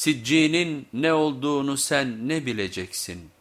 Siccinin ne olduğunu sen ne bileceksin?''